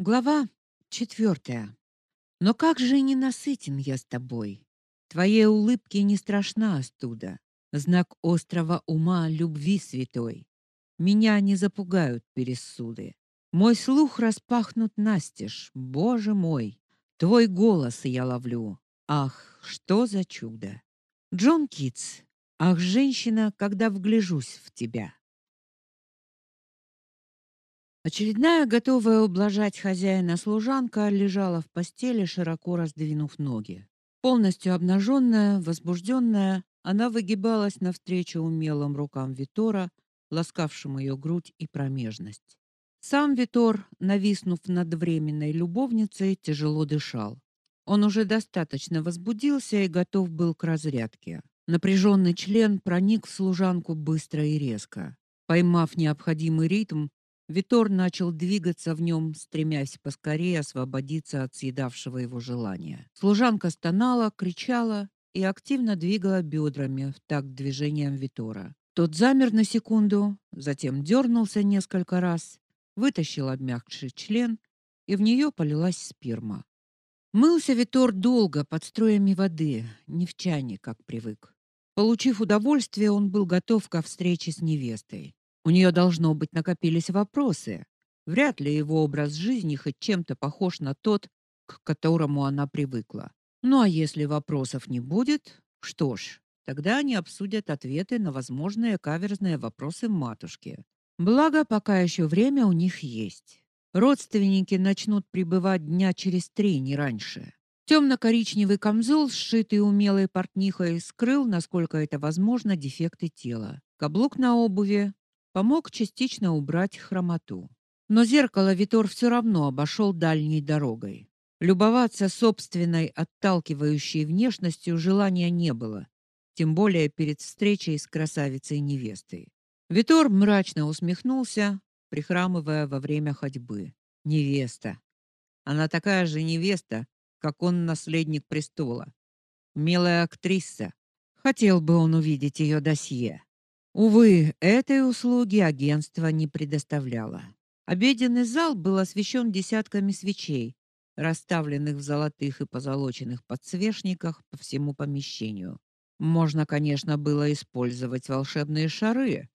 Глава четвертая. Но как же ненасытен я с тобой. Твоей улыбке не страшна остуда, знак острого ума любви святой. Меня не запугают пересуды. Мой слух распахнут настежь, Боже мой, твой голос я ловлю. Ах, что за чудо! Джон Китс. Ах, женщина, когда вгляжусь в тебя. Очередная, готовая ублажать хозяина служанка, лежала в постели, широко раздвинув ноги. Полностью обнаженная, возбужденная, она выгибалась навстречу умелым рукам Витора, ласкавшим ее грудь и промежность. Сам Витор, нависнув над временной любовницей, тяжело дышал. Он уже достаточно возбудился и готов был к разрядке. Напряженный член проник в служанку быстро и резко. Поймав необходимый ритм, Витор начал двигаться в нем, стремясь поскорее освободиться от съедавшего его желания. Служанка стонала, кричала и активно двигала бедрами в такт движениям Витора. Тот замер на секунду, затем дернулся несколько раз, вытащил обмякший член, и в нее полилась сперма. Мылся Витор долго под струями воды, не в чане, как привык. Получив удовольствие, он был готов ко встрече с невестой. У нее должно быть накопились вопросы. Вряд ли его образ жизни хоть чем-то похож на тот, к которому она привыкла. Ну а если вопросов не будет, что ж, тогда они обсудят ответы на возможные каверзные вопросы матушки. Благо, пока еще время у них есть. Родственники начнут прибывать дня через три, не раньше. Темно-коричневый камзол, сшитый умелой портнихой, скрыл, насколько это возможно, дефекты тела. Каблук на обуви помог частично убрать хромоту. Но зеркало Витор все равно обошел дальней дорогой. Любоваться собственной отталкивающей внешностью желания не было, тем более перед встречей с красавицей-невестой. Витор мрачно усмехнулся, прихрамывая во время ходьбы. Невеста. Она такая же невеста, как он наследник престола. Милая актриса. Хотел бы он увидеть ее досье. Увы, этой услуги агентство не предоставляло. Обеденный зал был освещен десятками свечей, расставленных в золотых и позолоченных подсвечниках по всему помещению. Можно, конечно, было использовать волшебные шары,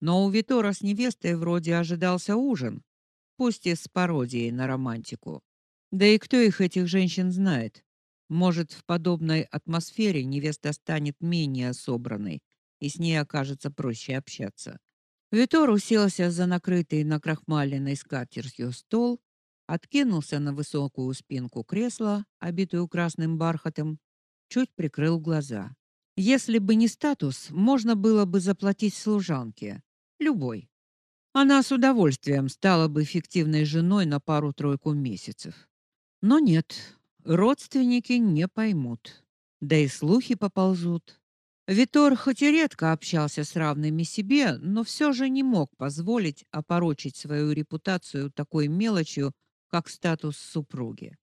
но у Витора с невестой вроде ожидался ужин, пусть и с пародией на романтику. Да и кто их этих женщин знает? Может, в подобной атмосфере невеста станет менее собранной, и с ней окажется проще общаться. Витор уселся за накрытый накрахмаленной скатертью стол, откинулся на высокую спинку кресла, обитую красным бархатом, чуть прикрыл глаза. Если бы не статус, можно было бы заплатить служанке, любой. Она с удовольствием стала бы эффективной женой на пару-тройку месяцев. Но нет, родственники не поймут. Да и слухи поползут. Витор хоть и редко общался с равными себе, но все же не мог позволить опорочить свою репутацию такой мелочью, как статус супруги.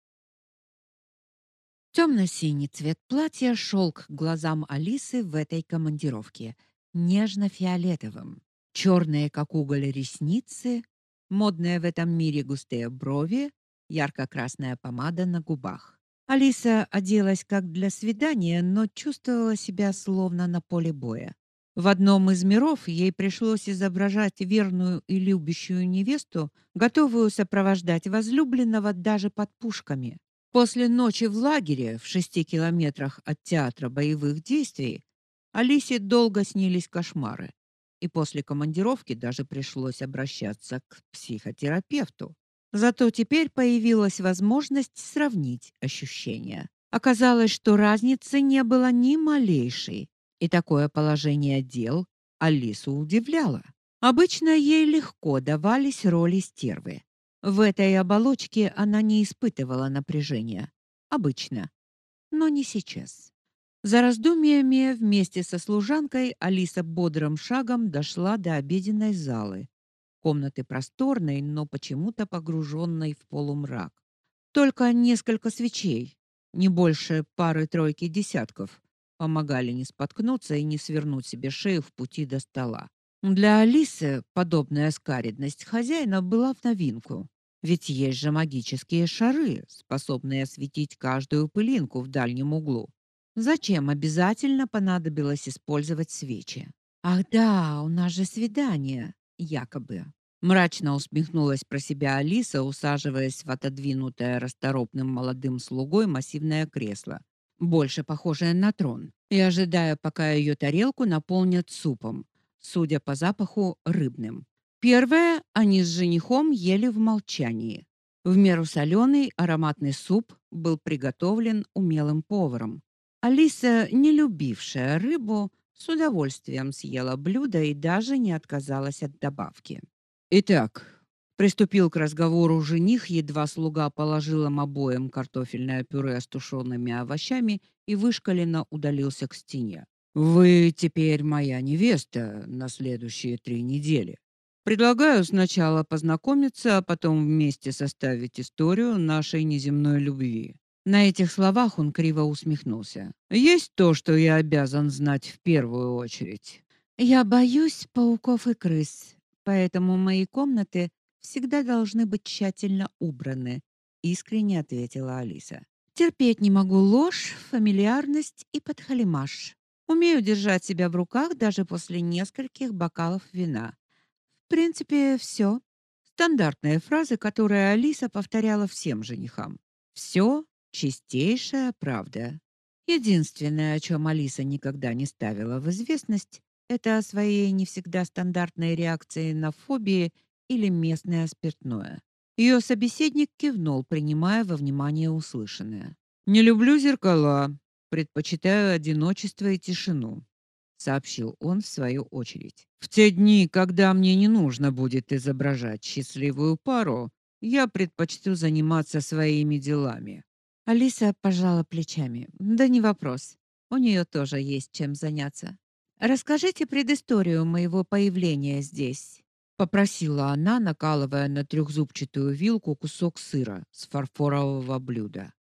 Темно-синий цвет платья шел к глазам Алисы в этой командировке, нежно-фиолетовым. Черные, как уголь, ресницы, модные в этом мире густые брови, ярко-красная помада на губах. Алиса оделась как для свидания, но чувствовала себя словно на поле боя. В одном из миров ей пришлось изображать верную и любящую невесту, готовую сопровождать возлюбленного даже под пушками. После ночи в лагере в шести километрах от театра боевых действий Алисе долго снились кошмары, и после командировки даже пришлось обращаться к психотерапевту. Зато теперь появилась возможность сравнить ощущения. Оказалось, что разницы не было ни малейшей, и такое положение дел Алису удивляло. Обычно ей легко давались роли стервы. В этой оболочке она не испытывала напряжения. Обычно. Но не сейчас. За раздумьями вместе со служанкой Алиса бодрым шагом дошла до обеденной залы, комнаты просторной, но почему-то погруженной в полумрак. Только несколько свечей, не больше пары-тройки десятков, помогали не споткнуться и не свернуть себе шею в пути до стола. Для Алисы подобная скаридность хозяина была в новинку. Ведь есть же магические шары, способные осветить каждую пылинку в дальнем углу. Зачем обязательно понадобилось использовать свечи? Ах да, у нас же свидание, якобы. Мрачно усмехнулась про себя Алиса, усаживаясь в отодвинутое расторопным молодым слугой массивное кресло, больше похожее на трон, и ожидая, пока ее тарелку наполнят супом, судя по запаху, рыбным. Первое они с женихом ели в молчании. В меру соленый ароматный суп был приготовлен умелым поваром. Алиса, не любившая рыбу, с удовольствием съела блюдо и даже не отказалась от добавки. Итак, приступил к разговору жених, едва слуга положил им обоим картофельное пюре с тушеными овощами и вышкаленно удалился к стене. Вы теперь моя невеста на следующие три недели. Предлагаю сначала познакомиться, а потом вместе составить историю нашей неземной любви. На этих словах он криво усмехнулся. Есть то, что я обязан знать в первую очередь. Я боюсь пауков и крыс, поэтому мои комнаты всегда должны быть тщательно убраны, искренне ответила Алиса. Терпеть не могу ложь, фамильярность и подхалимаш. Умею держать себя в руках даже после нескольких бокалов вина. В принципе, все. Стандартные фразы, которые Алиса повторяла всем женихам. Все чистейшая правда. Единственное, о чем Алиса никогда не ставила в известность, это о своей не всегда стандартной реакции на фобии или местное спиртное. Ее собеседник кивнул, принимая во внимание услышанное. Не люблю зеркала, предпочитаю одиночество и тишину сообщил он в свою очередь. В те дни, когда мне не нужно будет изображать счастливую пару, я предпочту заниматься своими делами. Алиса пожала плечами. Да не вопрос. У нее тоже есть чем заняться. Расскажите предысторию моего появления здесь, попросила она, накалывая на трехзубчатую вилку кусок сыра с фарфорового блюда.